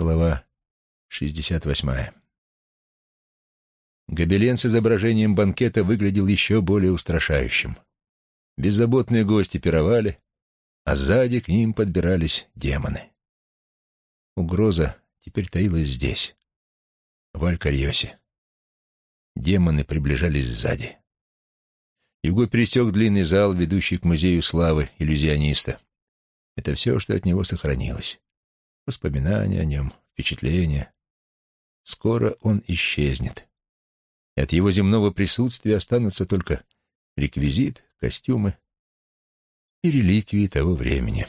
Глава 68. Гобелен с изображением банкета выглядел еще более устрашающим. Беззаботные гости пировали, а сзади к ним подбирались демоны. Угроза теперь таилась здесь, в Алькарьосе. Демоны приближались сзади. Юго пересек длинный зал, ведущий к музею славы иллюзиониста. Это все, что от него сохранилось воспоминания о нем, впечатления. Скоро он исчезнет. И от его земного присутствия останутся только реквизит, костюмы и реликвии того времени.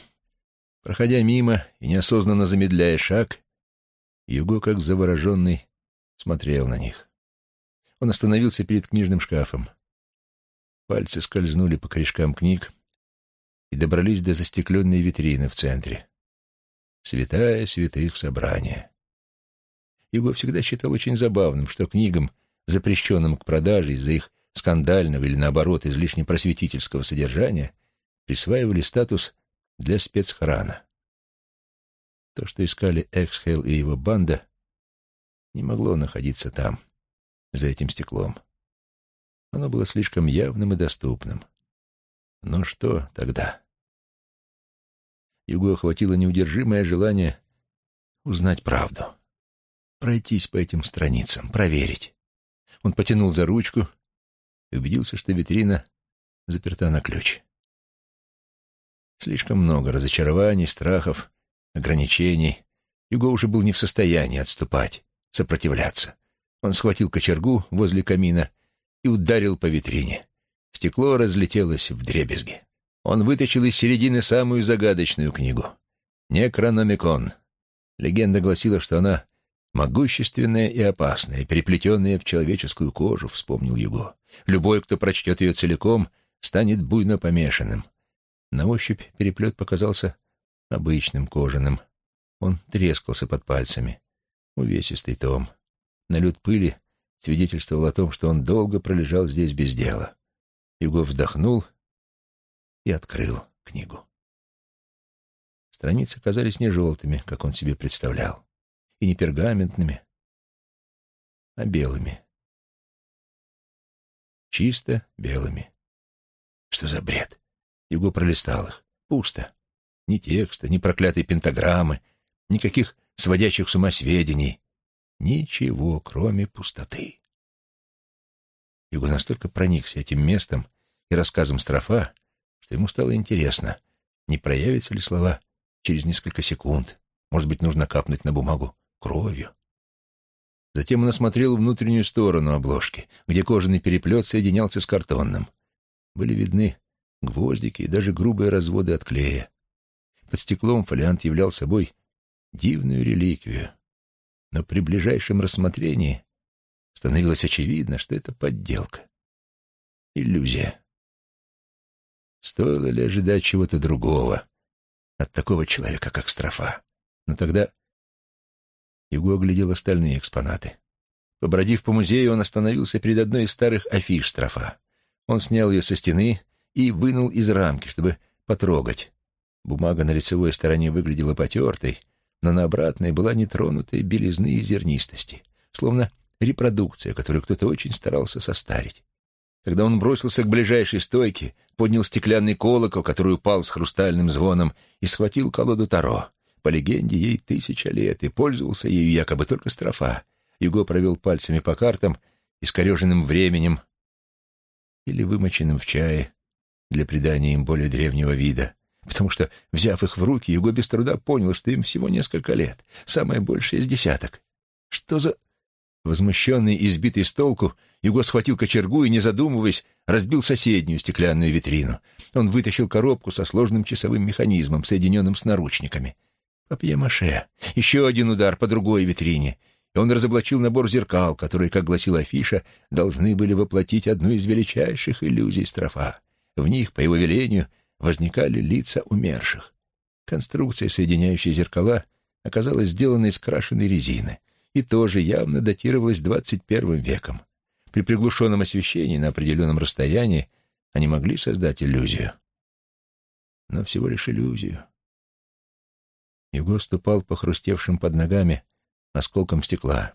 Проходя мимо и неосознанно замедляя шаг, Юго, как завороженный, смотрел на них. Он остановился перед книжным шкафом. Пальцы скользнули по корешкам книг и добрались до застекленной витрины в центре святая святых собрания. Его всегда считал очень забавным, что книгам, запрещенным к продаже из-за их скандального или, наоборот, излишне просветительского содержания, присваивали статус для спецхрана. То, что искали Эксхейл и его банда, не могло находиться там, за этим стеклом. Оно было слишком явным и доступным. Но что тогда? Его охватило неудержимое желание узнать правду. Пройтись по этим страницам, проверить. Он потянул за ручку и убедился, что витрина заперта на ключ. Слишком много разочарований, страхов, ограничений. Юго уже был не в состоянии отступать, сопротивляться. Он схватил кочергу возле камина и ударил по витрине. Стекло разлетелось в дребезги. Он вытащил из середины самую загадочную книгу — «Некрономикон». Легенда гласила, что она могущественная и опасная, переплетенная в человеческую кожу, вспомнил Юго. Любой, кто прочтет ее целиком, станет буйно помешанным. На ощупь переплет показался обычным кожаным. Он трескался под пальцами. Увесистый том. Налет пыли свидетельствовал о том, что он долго пролежал здесь без дела. Юго вздохнул и открыл книгу. Страницы казались не желтыми, как он себе представлял, и не пергаментными, а белыми. Чисто белыми. Что за бред? Его пролистал их. Пусто. Ни текста, ни проклятой пентаграммы, никаких сводящих с ума сведений. Ничего, кроме пустоты. Его настолько проникся этим местом и рассказом Строфа, что ему стало интересно, не проявятся ли слова через несколько секунд. Может быть, нужно капнуть на бумагу кровью. Затем он осмотрел внутреннюю сторону обложки, где кожаный переплет соединялся с картонным. Были видны гвоздики и даже грубые разводы от клея. Под стеклом фолиант являл собой дивную реликвию. Но при ближайшем рассмотрении становилось очевидно, что это подделка. Иллюзия. Стоило ли ожидать чего-то другого от такого человека, как Строфа? Но тогда Юго оглядел остальные экспонаты. Побродив по музею, он остановился перед одной из старых афиш Строфа. Он снял ее со стены и вынул из рамки, чтобы потрогать. Бумага на лицевой стороне выглядела потертой, но на обратной была нетронутой белизны и зернистости, словно репродукция, которую кто-то очень старался состарить. Когда он бросился к ближайшей стойке, поднял стеклянный колокол, который упал с хрустальным звоном, и схватил колоду Таро. По легенде, ей тысяча лет, и пользовался ею якобы только строфа. Юго провел пальцами по картам, искореженным временем или вымоченным в чае для придания им более древнего вида, потому что, взяв их в руки, Юго без труда понял, что им всего несколько лет, самое большее из десяток. Что за... Возмущенный и сбитый с толку, Юго схватил кочергу и, не задумываясь, разбил соседнюю стеклянную витрину. Он вытащил коробку со сложным часовым механизмом, соединенным с наручниками. Папье-маше. Еще один удар по другой витрине. И он разоблачил набор зеркал, которые, как гласила афиша, должны были воплотить одну из величайших иллюзий строфа. В них, по его велению, возникали лица умерших. Конструкция, соединяющая зеркала, оказалась сделана из крашеной резины — и тоже явно датировалась 21 веком. При приглушенном освещении на определенном расстоянии они могли создать иллюзию. Но всего лишь иллюзию. Юго ступал по хрустевшим под ногами осколкам стекла.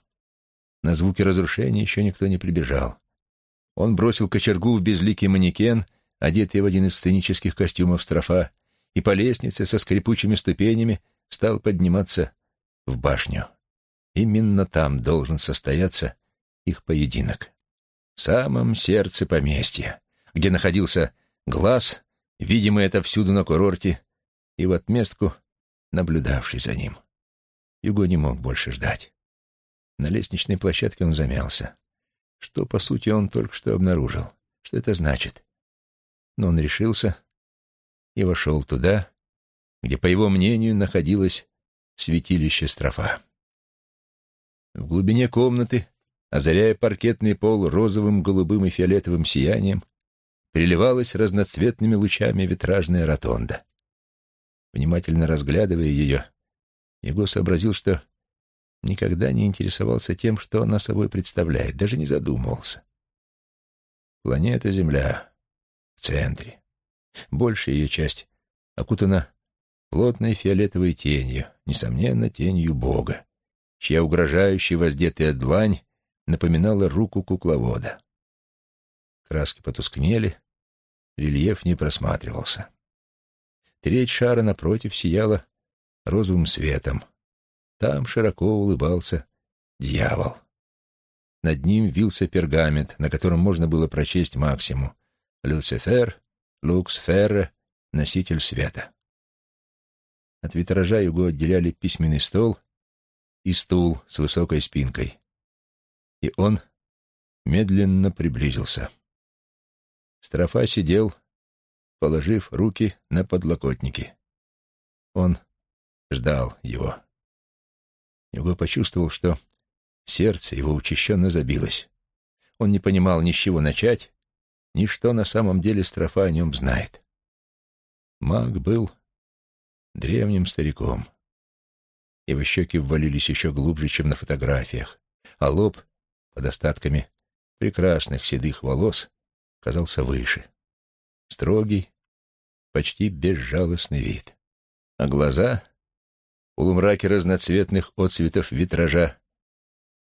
На звуки разрушения еще никто не прибежал. Он бросил кочергу в безликий манекен, одетый в один из сценических костюмов строфа, и по лестнице со скрипучими ступенями стал подниматься в башню. Именно там должен состояться их поединок. Самом сердце поместья, где находился глаз, видимый отовсюду на курорте, и в отместку наблюдавший за ним. Юго не мог больше ждать. На лестничной площадке он замялся. Что, по сути, он только что обнаружил? Что это значит? Но он решился и вошел туда, где, по его мнению, находилось святилище Строфа. В глубине комнаты, озаряя паркетный пол розовым, голубым и фиолетовым сиянием, переливалась разноцветными лучами витражная ротонда. Внимательно разглядывая ее, Его сообразил, что никогда не интересовался тем, что она собой представляет, даже не задумывался. Планета Земля в центре. Большая ее часть окутана плотной фиолетовой тенью, несомненно, тенью Бога, чья угрожающая воздетая длань напоминала руку кукловода. Краски потускнели, рельеф не просматривался. Треть шара напротив сияла розовым светом. Там широко улыбался дьявол. Над ним вился пергамент, на котором можно было прочесть максимум «Люцифер, Лукс Ферре, носитель света». От витража его отделяли письменный стол и стул с высокой спинкой. И он медленно приблизился. Строфа сидел, положив руки на подлокотники. Он ждал его. Его почувствовал, что сердце его учащенно забилось. Он не понимал ни с чего начать, ни что на самом деле Строфа о нем знает. Маг был древним стариком. Его щеки ввалились еще глубже, чем на фотографиях, а лоб, под остатками прекрасных седых волос, казался выше. Строгий, почти безжалостный вид. А глаза, полумраке разноцветных отцветов витража,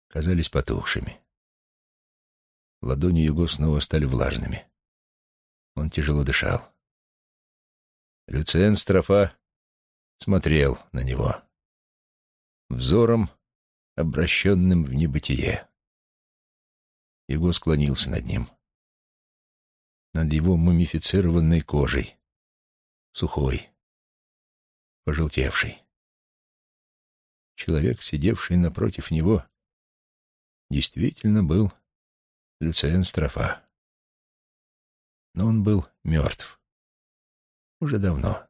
казались потухшими. Ладони его снова стали влажными. Он тяжело дышал. Люциен Строфа смотрел на него. Взором, обращенным в небытие. Его склонился над ним. Над его мумифицированной кожей. Сухой. Пожелтевший. Человек, сидевший напротив него, действительно был Люциен Строфа. Но он был мертв. Уже давно.